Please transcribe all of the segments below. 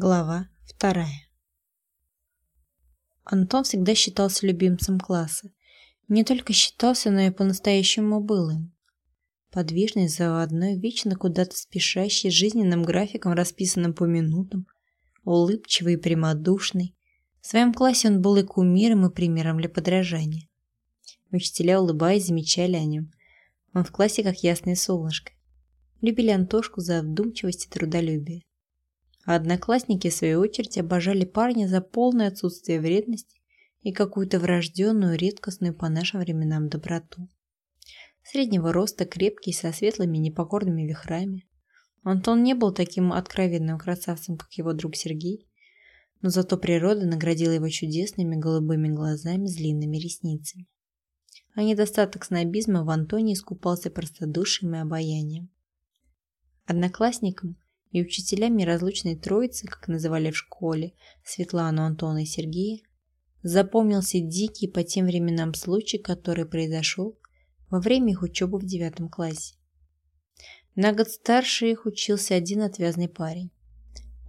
Глава вторая. Антон всегда считался любимцем класса. Не только считался, но и по-настоящему был им. Подвижный, заводной, вечно куда-то спешащий, жизненным графиком, расписанным по минутам, улыбчивый и прямодушный. В своем классе он был и кумиром, и примером для подражания. Учителя, улыбаясь, замечали о нем. Он в классе как ясное солнышко. Любили Антошку за вдумчивость и трудолюбие. А одноклассники, в свою очередь, обожали парня за полное отсутствие вредности и какую-то врожденную, редкостную по нашим временам доброту. Среднего роста, крепкий, со светлыми непокорными вихрами. Антон не был таким откровенным красавцем, как его друг Сергей, но зато природа наградила его чудесными голубыми глазами с длинными ресницами. А недостаток снобизма в Антоне искупался простодушием и обаянием. Одноклассникам – и учителя неразлучной троицы, как называли в школе Светлану, Антона и Сергея, запомнился дикий по тем временам случай, который произошел во время их учебы в девятом классе. На год старше их учился один отвязный парень.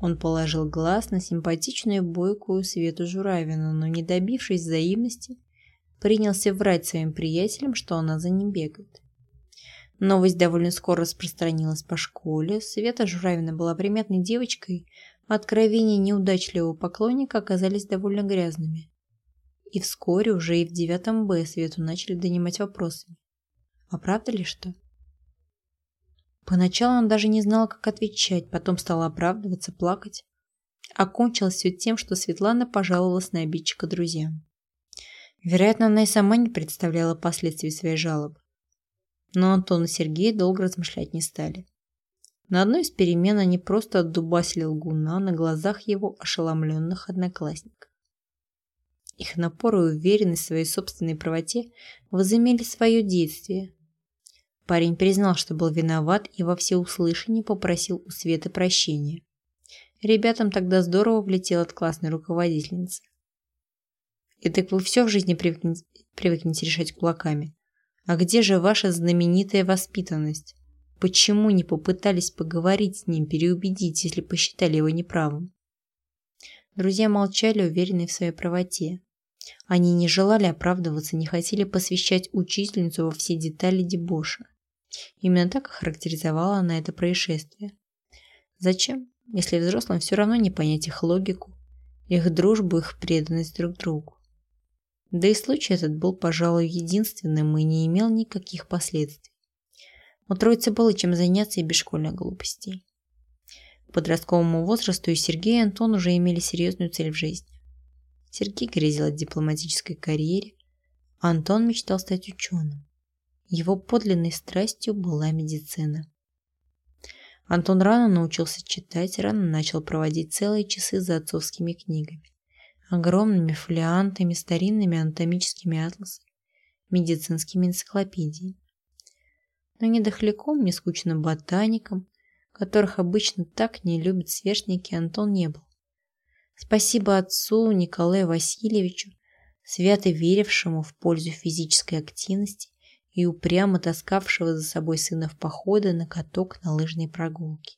Он положил глаз на симпатичную бойкую Свету Журавину, но не добившись взаимности, принялся врать своим приятелям, что она за ним бегает. Новость довольно скоро распространилась по школе. Света Журавина была приметной девочкой, откровения неудачливого поклонника оказались довольно грязными. И вскоре уже и в девятом Б Свету начали донимать вопросами. А правда ли что? Поначалу он даже не знал, как отвечать, потом стал оправдываться, плакать. Окончилось все тем, что Светлана пожаловалась на обидчика друзьям. Вероятно, она и сама не представляла последствий своей жалобы. Но Антон и Сергей долго размышлять не стали. На одной из перемен они просто отдубасили лгуна на глазах его ошеломленных одноклассников. Их напор и уверенность в своей собственной правоте возымели свое действие. Парень признал, что был виноват и во всеуслышание попросил у Светы прощения. Ребятам тогда здорово влетел от классной руководительницы. И так вы все в жизни привыкнете, привыкнете решать кулаками. А где же ваша знаменитая воспитанность? Почему не попытались поговорить с ним, переубедить, если посчитали его неправым? Друзья молчали, уверенные в своей правоте. Они не желали оправдываться, не хотели посвящать учительницу во все детали дебоша. Именно так охарактеризовала она это происшествие. Зачем, если взрослым все равно не понять их логику, их дружбу, их преданность друг другу? Да и случай этот был, пожалуй, единственным и не имел никаких последствий. У троицы было чем заняться и без школьных глупостей. К подростковому возрасту и Сергей и Антон уже имели серьезную цель в жизни. Сергей грезил о дипломатической карьере, а Антон мечтал стать ученым. Его подлинной страстью была медицина. Антон рано научился читать, рано начал проводить целые часы за отцовскими книгами огромными фолиантами, старинными анатомическими атласами, медицинскими энциклопедиями. Но ни дохляком, ни скучным ботаником, которых обычно так не любят сверстники, Антон не был. Спасибо отцу Николаю Васильевичу, свято верившему в пользу физической активности и упрямо таскавшего за собой сына в походы на каток на лыжной прогулке.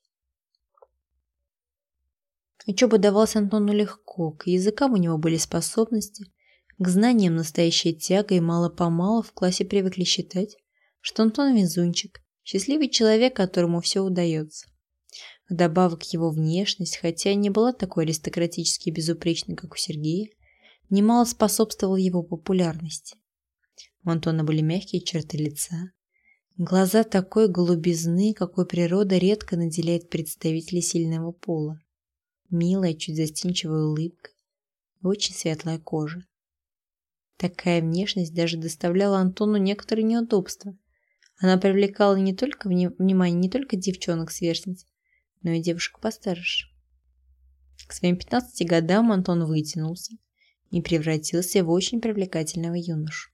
Учеба давалась Антону легко, к языкам у него были способности, к знаниям настоящая тяга, и мало-помалу в классе привыкли считать, что Антон везунчик, счастливый человек, которому все удается. Вдобавок его внешность, хотя и не была такой аристократически безупречной, как у Сергея, немало способствовала его популярности. У Антона были мягкие черты лица, глаза такой голубизны, какой природа редко наделяет представителей сильного пола милая, чуть застенчивая улыбка и очень светлая кожа. Такая внешность даже доставляла Антону некоторые неудобства. Она привлекала не только внимание не только девчонок-сверстниц, но и девушек постарше. К своим 15 годам Антон вытянулся и превратился в очень привлекательного юношу.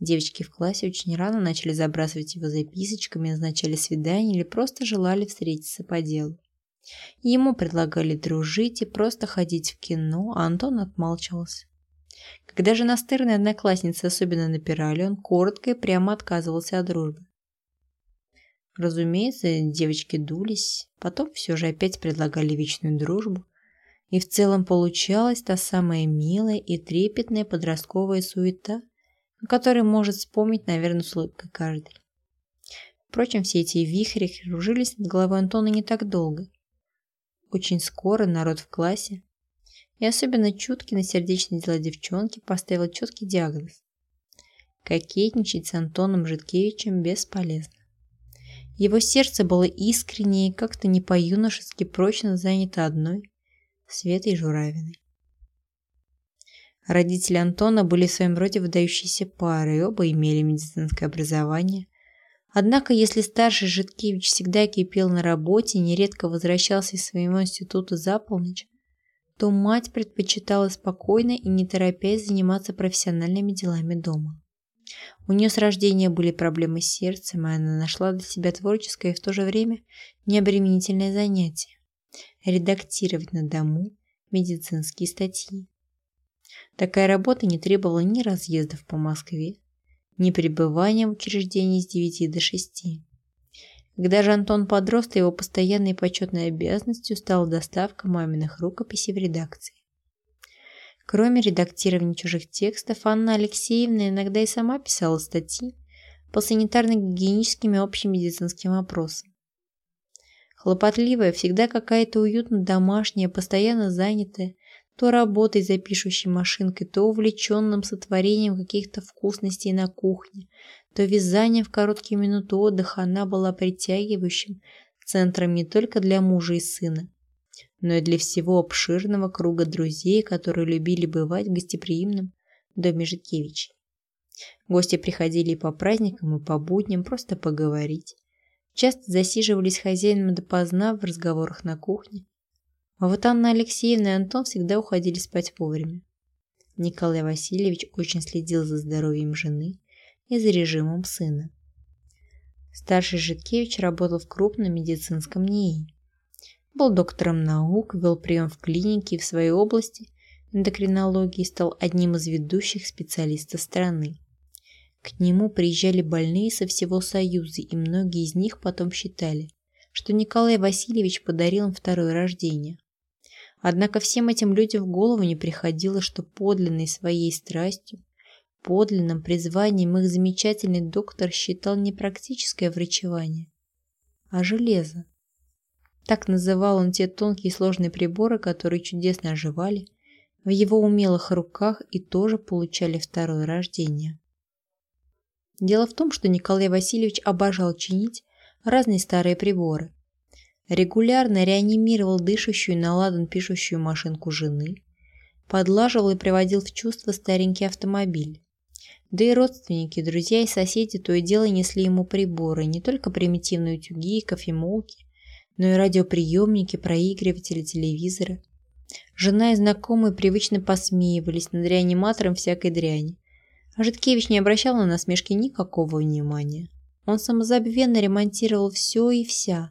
Девочки в классе очень рано начали забрасывать его записочками, назначали свидания или просто желали встретиться по делу. Ему предлагали дружить и просто ходить в кино, а Антон отмалчивался. Когда же настырные одноклассницы особенно напирали, он коротко и прямо отказывался от дружбы. Разумеется, девочки дулись, потом все же опять предлагали вечную дружбу, И в целом получалась та самая милая и трепетная подростковая суета, о которой может вспомнить, наверное, с улыбкой каждый. Впрочем, все эти вихри кружились над головой Антона не так долго. Очень скоро народ в классе, и особенно чуткий на сердечные дела девчонки, поставил четкий диагноз. Кокетничать с Антоном Житкевичем бесполезно. Его сердце было искренне и как-то не по-юношески прочно занято одной, Светой Журавиной. Родители Антона были в своем роде выдающейся парой, оба имели медицинское образование. Однако, если старший Житкевич всегда кипел на работе и нередко возвращался из своего института за полночь, то мать предпочитала спокойно и не торопясь заниматься профессиональными делами дома. У нее с рождения были проблемы с сердцем, и она нашла для себя творческое и в то же время необременительное занятие – редактировать на дому медицинские статьи. Такая работа не требовала ни разъездов по Москве, ни пребывания в учреждении с 9 до 6. Когда же Антон подрос, то его постоянной почетной обязанностью стала доставка маминых рукописей в редакции. Кроме редактирования чужих текстов, Анна Алексеевна иногда и сама писала статьи по санитарно-гигиеническим и общемедицинским вопросам. Хлопотливая, всегда какая-то уютно домашняя, постоянно занятая, то работой за пишущей машинкой, то увлеченным сотворением каких-то вкусностей на кухне, то вязанием в короткие минуты отдыха она была притягивающим центром не только для мужа и сына, но и для всего обширного круга друзей, которые любили бывать в гостеприимном доме Житкевичей. Гости приходили и по праздникам, и по будням просто поговорить. Часто засиживались хозяином допоздна в разговорах на кухне. А вот Анна Алексеевна и Антон всегда уходили спать вовремя. Николай Васильевич очень следил за здоровьем жены и за режимом сына. Старший Житкевич работал в крупном медицинском НИИ был доктором наук, вел прием в клинике в своей области эндокринологии стал одним из ведущих специалистов страны. К нему приезжали больные со всего Союза, и многие из них потом считали, что Николай Васильевич подарил им второе рождение. Однако всем этим людям в голову не приходило, что подлинной своей страстью, подлинным призванием их замечательный доктор считал не практическое врачевание, а железо. Так называл он те тонкие и сложные приборы, которые чудесно оживали в его умелых руках и тоже получали второе рождение. Дело в том, что Николай Васильевич обожал чинить разные старые приборы. Регулярно реанимировал дышащую и наладан пишущую машинку жены, подлаживал и приводил в чувство старенький автомобиль. Да и родственники, друзья и соседи то и дело несли ему приборы, не только примитивные утюги и кофемолки, но и радиоприемники, проигрыватели, телевизоры. Жена и знакомые привычно посмеивались над реаниматором всякой дряни. А Житкевич не обращал на насмешки никакого внимания. Он самозабвенно ремонтировал все и вся,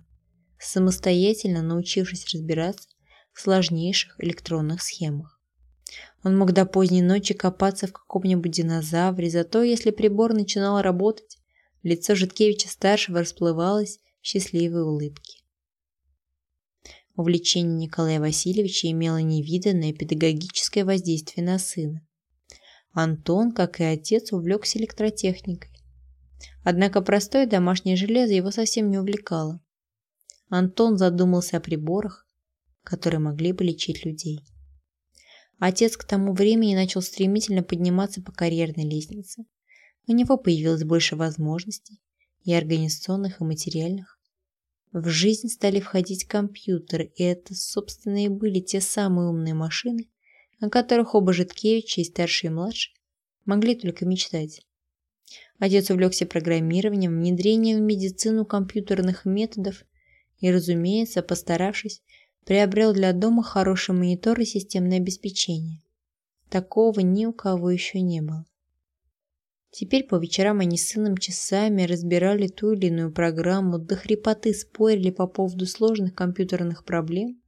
самостоятельно научившись разбираться в сложнейших электронных схемах. Он мог до поздней ночи копаться в каком-нибудь динозавре, зато если прибор начинал работать, лицо Житкевича-старшего расплывалось в счастливой улыбке. Увлечение Николая Васильевича имело невиданное педагогическое воздействие на сына. Антон, как и отец, увлекся электротехникой. Однако простое домашнее железо его совсем не увлекало. Антон задумался о приборах, которые могли бы лечить людей. Отец к тому времени начал стремительно подниматься по карьерной лестнице. У него появилось больше возможностей, и организационных, и материальных. В жизнь стали входить компьютеры, и это, собственно, и были те самые умные машины, о которых оба Житкевича, и старший и младший, могли только мечтать. Отец увлекся программированием, внедрением в медицину компьютерных методов и, разумеется, постаравшись, приобрел для дома хороший монитор и системное обеспечение. Такого ни у кого еще не было. Теперь по вечерам они с сыном часами разбирали ту или иную программу, до хрипоты спорили по поводу сложных компьютерных проблем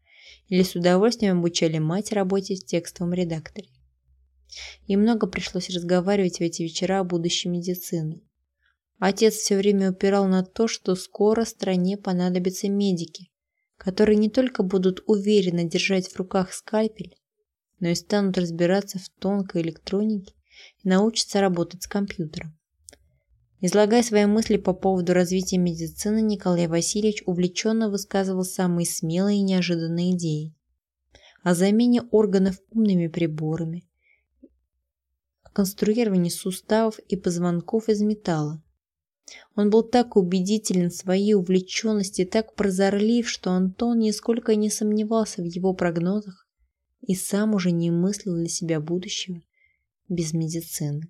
или с удовольствием обучали мать работе в текстовом редакторе. И много пришлось разговаривать в эти вечера о будущей медицины. Отец все время упирал на то, что скоро стране понадобятся медики, которые не только будут уверенно держать в руках скальпель, но и станут разбираться в тонкой электронике и научатся работать с компьютером. Излагая свои мысли по поводу развития медицины, Николай Васильевич увлеченно высказывал самые смелые и неожиданные идеи. О замене органов умными приборами, о конструировании суставов и позвонков из металла. Он был так убедителен в своей увлеченности, так прозорлив, что Антон нисколько не сомневался в его прогнозах и сам уже не мыслил для себя будущего без медицины.